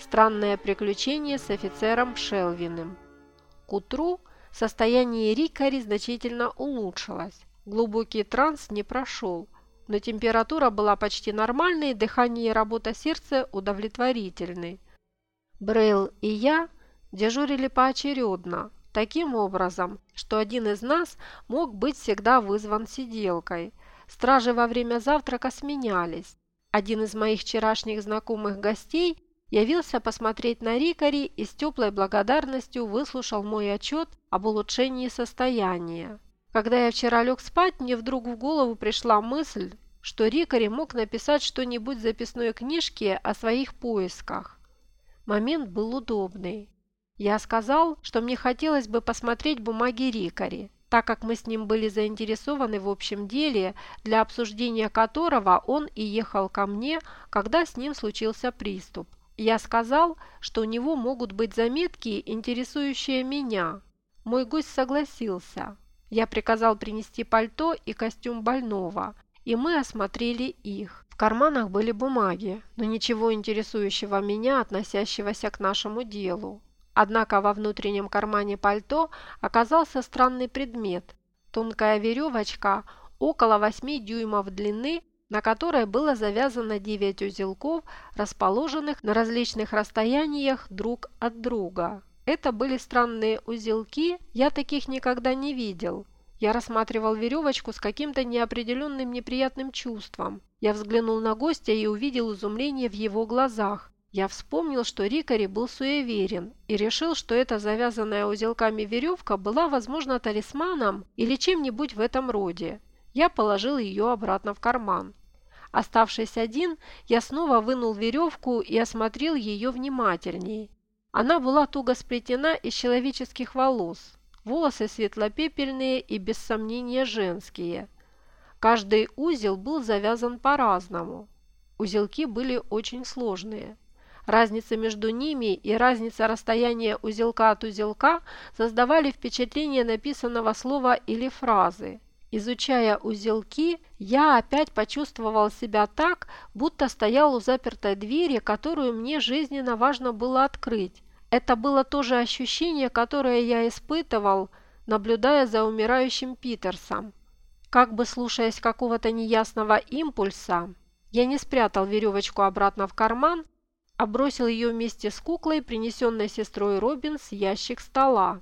Странное приключение с офицером Шелвиным. К утру состояние Рикари значительно улучшилось. Глубокий транс не прошел, но температура была почти нормальной, дыхание и работа сердца удовлетворительной. Брейл и я дежурили поочередно, таким образом, что один из нас мог быть всегда вызван сиделкой. Стражи во время завтрака сменялись. Один из моих вчерашних знакомых гостей явился посмотреть на Рикари и с теплой благодарностью выслушал мой отчет об улучшении состояния. Когда я вчера лег спать, мне вдруг в голову пришла мысль, что Рикари мог написать что-нибудь в записной книжке о своих поисках. Момент был удобный. Я сказал, что мне хотелось бы посмотреть бумаги Рикари, так как мы с ним были заинтересованы в общем деле, для обсуждения которого он и ехал ко мне, когда с ним случился приступ. Я сказал, что у него могут быть заметки, интересующие меня. Мой гость согласился. Я приказал принести пальто и костюм больного, и мы осмотрели их. В карманах были бумаги, но ничего интересующего меня, относящегося к нашему делу. Однако во внутреннем кармане пальто оказался странный предмет – тонкая веревочка около 8 дюймов длины, на которой было завязано 9 узелков, расположенных на различных расстояниях друг от друга. Это были странные узелки, я таких никогда не видел. Я рассматривал веревочку с каким-то неопределенным неприятным чувством. Я взглянул на гостя и увидел изумление в его глазах. Я вспомнил, что Рикари был суеверен и решил, что эта завязанная узелками веревка была, возможно, талисманом или чем-нибудь в этом роде. Я положил ее обратно в карман. Оставшись один, я снова вынул веревку и осмотрел ее внимательнее. Она была туго сплетена из человеческих волос. Волосы светлопепельные и без сомнения женские. Каждый узел был завязан по-разному. Узелки были очень сложные. Разница между ними и разница расстояния узелка от узелка создавали впечатление написанного слова или фразы. Изучая узелки, я опять почувствовал себя так, будто стоял у запертой двери, которую мне жизненно важно было открыть. Это было то же ощущение, которое я испытывал, наблюдая за умирающим Питерсом. Как бы слушаясь какого-то неясного импульса, я не спрятал веревочку обратно в карман, а бросил ее вместе с куклой, принесенной сестрой Робин с ящик стола.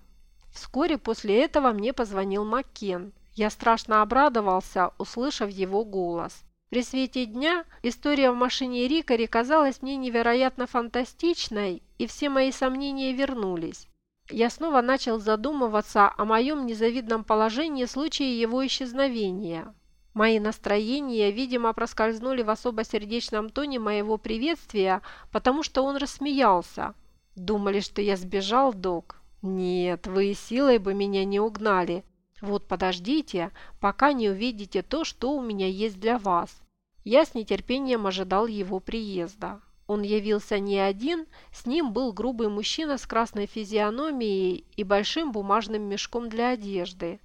Вскоре после этого мне позвонил Маккен. Я страшно обрадовался, услышав его голос. При свете дня история в машине Рикари казалась мне невероятно фантастичной, и все мои сомнения вернулись. Я снова начал задумываться о моем незавидном положении в случае его исчезновения. Мои настроения, видимо, проскользнули в особо сердечном тоне моего приветствия, потому что он рассмеялся. «Думали, что я сбежал, док?» «Нет, вы силой бы меня не угнали. Вот подождите, пока не увидите то, что у меня есть для вас. Я с нетерпением ожидал его приезда. Он явился не один, с ним был грубый мужчина с красной физиономией и большим бумажным мешком для одежды.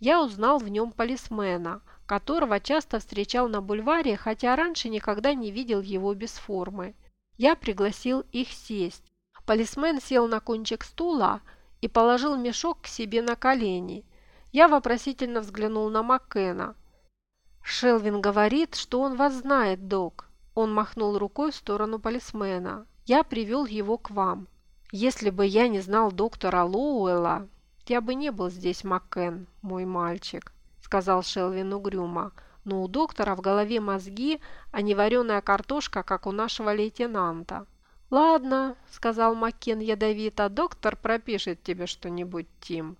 Я узнал в нем полисмена, которого часто встречал на бульваре, хотя раньше никогда не видел его без формы. Я пригласил их сесть. Полисмен сел на кончик стула и положил мешок к себе на колени – я вопросительно взглянул на Маккена. «Шелвин говорит, что он вас знает, док». Он махнул рукой в сторону полисмена. «Я привел его к вам. Если бы я не знал доктора Лоуэлла, я бы не был здесь, Маккен, мой мальчик», сказал Шелвин угрюмо. «Но у доктора в голове мозги, а не вареная картошка, как у нашего лейтенанта». «Ладно», – сказал Маккен ядовито, – «доктор пропишет тебе что-нибудь, Тим».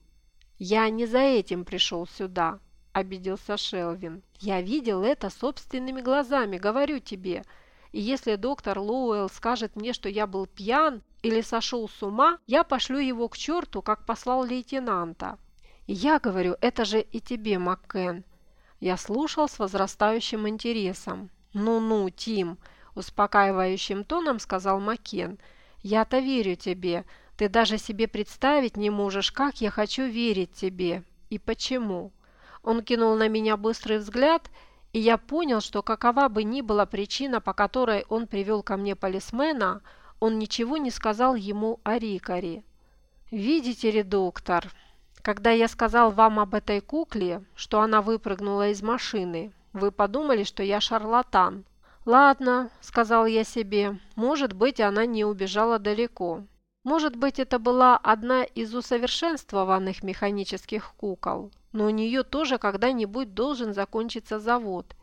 «Я не за этим пришел сюда», – обиделся Шелвин. «Я видел это собственными глазами, говорю тебе. И если доктор Лоуэлл скажет мне, что я был пьян или сошел с ума, я пошлю его к черту, как послал лейтенанта». Я говорю, это же и тебе, Маккен. Я слушал с возрастающим интересом. «Ну-ну, Тим», – успокаивающим тоном сказал Маккен. «Я-то верю тебе, ты даже себе представить не можешь, как я хочу верить тебе и почему. Он кинул на меня быстрый взгляд, и я понял, что какова бы ни была причина, по которой он привел ко мне полисмена, он ничего не сказал ему о Рикаре. «Видите ли, доктор, когда я сказал вам об этой кукле, что она выпрыгнула из машины, вы подумали, что я шарлатан. Ладно, сказал я себе, может быть, она не убежала далеко. Может быть, это была одна из усовершенствованных механических кукол, но у нее тоже когда-нибудь должен закончиться завод.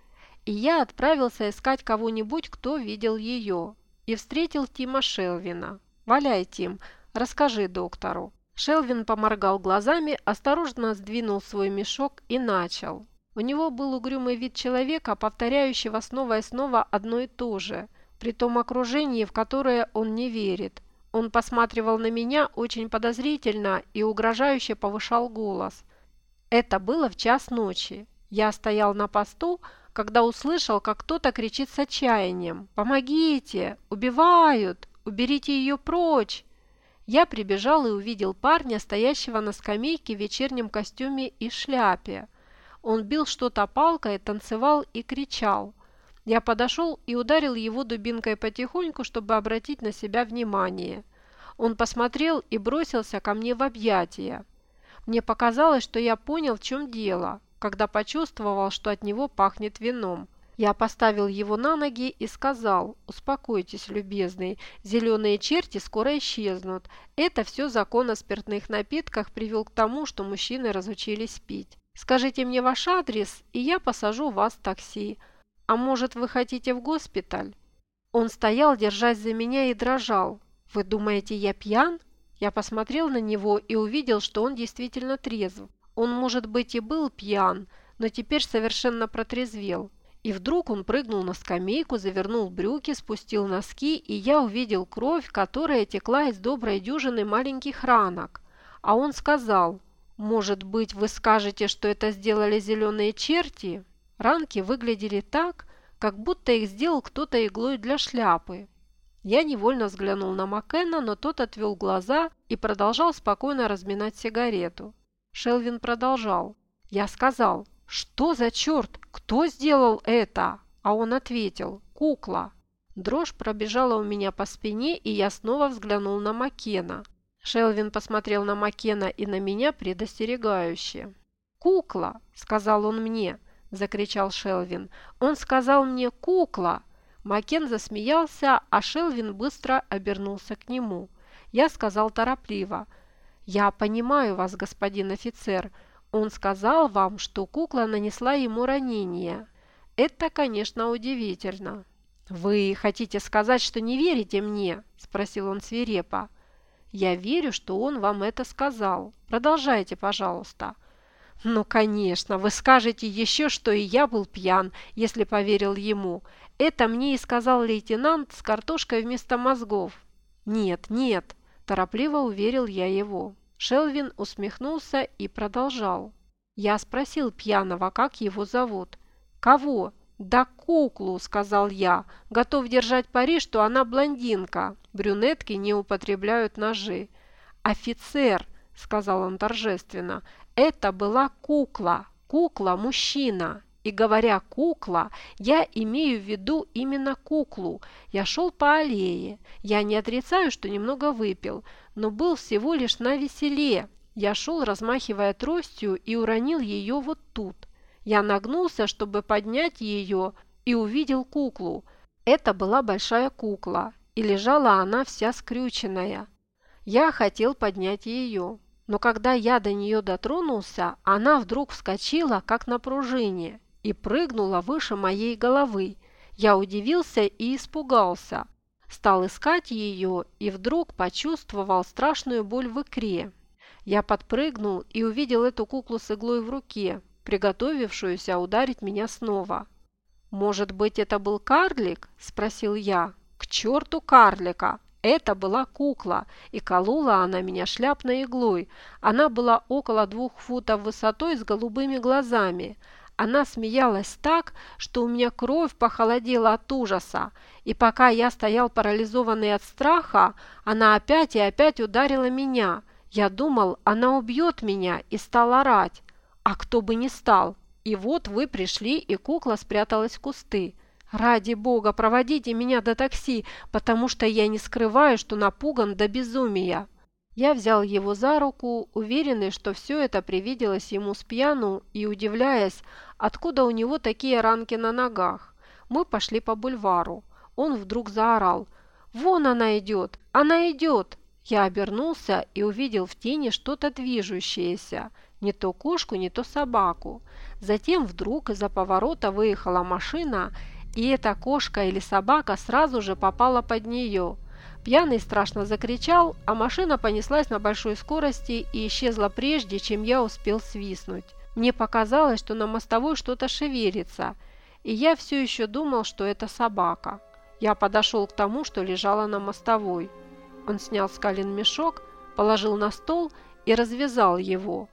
И я отправился искать кого-нибудь, кто видел ее, и встретил Тима Шелвина. «Валяй, Тим, расскажи доктору». Шелвин поморгал глазами, осторожно сдвинул свой мешок и начал. У него был угрюмый вид человека, повторяющего снова и снова одно и то же, при том окружении, в которое он не верит. Он посматривал на меня очень подозрительно и угрожающе повышал голос. Это было в час ночи. Я стоял на посту, когда услышал, как кто-то кричит с отчаянием «Помогите! Убивают! Уберите ее прочь!» Я прибежал и увидел парня, стоящего на скамейке в вечернем костюме и шляпе. Он бил что-то палкой, танцевал и кричал. Я подошел и ударил его дубинкой потихоньку, чтобы обратить на себя внимание. Он посмотрел и бросился ко мне в объятия. Мне показалось, что я понял, в чем дело, когда почувствовал, что от него пахнет вином. Я поставил его на ноги и сказал, «Успокойтесь, любезный, зеленые черти скоро исчезнут. Это все закон о спиртных напитках привел к тому, что мужчины разучились пить. Скажите мне ваш адрес, и я посажу вас в такси. А может, вы хотите в госпиталь?» Он стоял, держась за меня, и дрожал. «Вы думаете, я пьян?» Я посмотрел на него и увидел, что он действительно трезв. Он, может быть, и был пьян, но теперь совершенно протрезвел. И вдруг он прыгнул на скамейку, завернул брюки, спустил носки, и я увидел кровь, которая текла из доброй дюжины маленьких ранок. А он сказал, «Может быть, вы скажете, что это сделали зеленые черти?» Ранки выглядели так, как будто их сделал кто-то иглой для шляпы. Я невольно взглянул на Маккена, но тот отвел глаза и продолжал спокойно разминать сигарету. Шелвин продолжал. Я сказал, «Что за черт? Кто сделал это?» А он ответил, «Кукла». Дрожь пробежала у меня по спине, и я снова взглянул на Маккена. Шелвин посмотрел на Маккена и на меня предостерегающе. «Кукла!» – сказал он мне, – закричал Шелвин. «Он сказал мне «кукла!» Макен засмеялся, а Шелвин быстро обернулся к нему. Я сказал торопливо. «Я понимаю вас, господин офицер. Он сказал вам, что кукла нанесла ему ранение. Это, конечно, удивительно. «Вы хотите сказать, что не верите мне?» – спросил он свирепо. «Я верю, что он вам это сказал. Продолжайте, пожалуйста». «Ну, конечно, вы скажете еще, что и я был пьян, если поверил ему. Это мне и сказал лейтенант с картошкой вместо мозгов». «Нет, нет», – торопливо уверил я его. Шелвин усмехнулся и продолжал. Я спросил пьяного, как его зовут. «Кого?» «Да куклу», – сказал я. «Готов держать пари, что она блондинка. Брюнетки не употребляют ножи». «Офицер», – сказал он торжественно. «Это была кукла. Кукла-мужчина. И говоря «кукла», я имею в виду именно куклу. Я шел по аллее. Я не отрицаю, что немного выпил но был всего лишь на веселе. Я шел, размахивая тростью, и уронил ее вот тут. Я нагнулся, чтобы поднять ее, и увидел куклу. Это была большая кукла, и лежала она вся скрюченная. Я хотел поднять ее, но когда я до нее дотронулся, она вдруг вскочила, как на пружине, и прыгнула выше моей головы. Я удивился и испугался стал искать ее и вдруг почувствовал страшную боль в икре. Я подпрыгнул и увидел эту куклу с иглой в руке, приготовившуюся ударить меня снова. «Может быть, это был карлик?» – спросил я. «К черту карлика! Это была кукла, и колола она меня шляпной иглой. Она была около двух футов высотой с голубыми глазами. Она смеялась так, что у меня кровь похолодела от ужаса, и пока я стоял парализованный от страха, она опять и опять ударила меня. Я думал, она убьет меня и стал орать. А кто бы не стал. И вот вы пришли, и кукла спряталась в кусты. «Ради бога, проводите меня до такси, потому что я не скрываю, что напуган до безумия». Я взял его за руку, уверенный, что все это привиделось ему с пьяну и удивляясь, откуда у него такие ранки на ногах. Мы пошли по бульвару. Он вдруг заорал. «Вон она идет! Она идет!» Я обернулся и увидел в тени что-то движущееся. Не то кошку, не то собаку. Затем вдруг из-за поворота выехала машина, и эта кошка или собака сразу же попала под нее – Пьяный страшно закричал, а машина понеслась на большой скорости и исчезла прежде, чем я успел свистнуть. Мне показалось, что на мостовой что-то шевелится, и я все еще думал, что это собака. Я подошел к тому, что лежало на мостовой. Он снял с колен мешок, положил на стол и развязал его.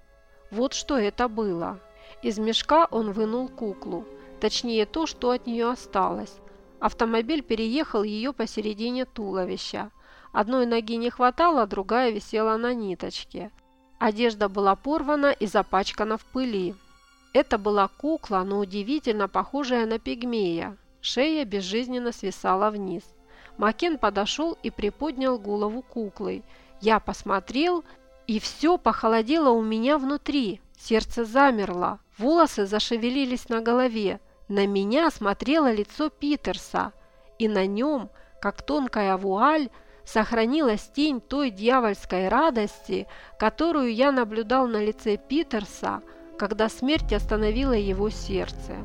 Вот что это было. Из мешка он вынул куклу, точнее то, что от нее осталось. Автомобиль переехал ее посередине туловища. Одной ноги не хватало, другая висела на ниточке. Одежда была порвана и запачкана в пыли. Это была кукла, но удивительно похожая на пигмея. Шея безжизненно свисала вниз. Макен подошел и приподнял голову куклы. Я посмотрел, и все похолодело у меня внутри. Сердце замерло, волосы зашевелились на голове. На меня смотрело лицо Питерса, и на нем, как тонкая вуаль, сохранилась тень той дьявольской радости, которую я наблюдал на лице Питерса, когда смерть остановила его сердце.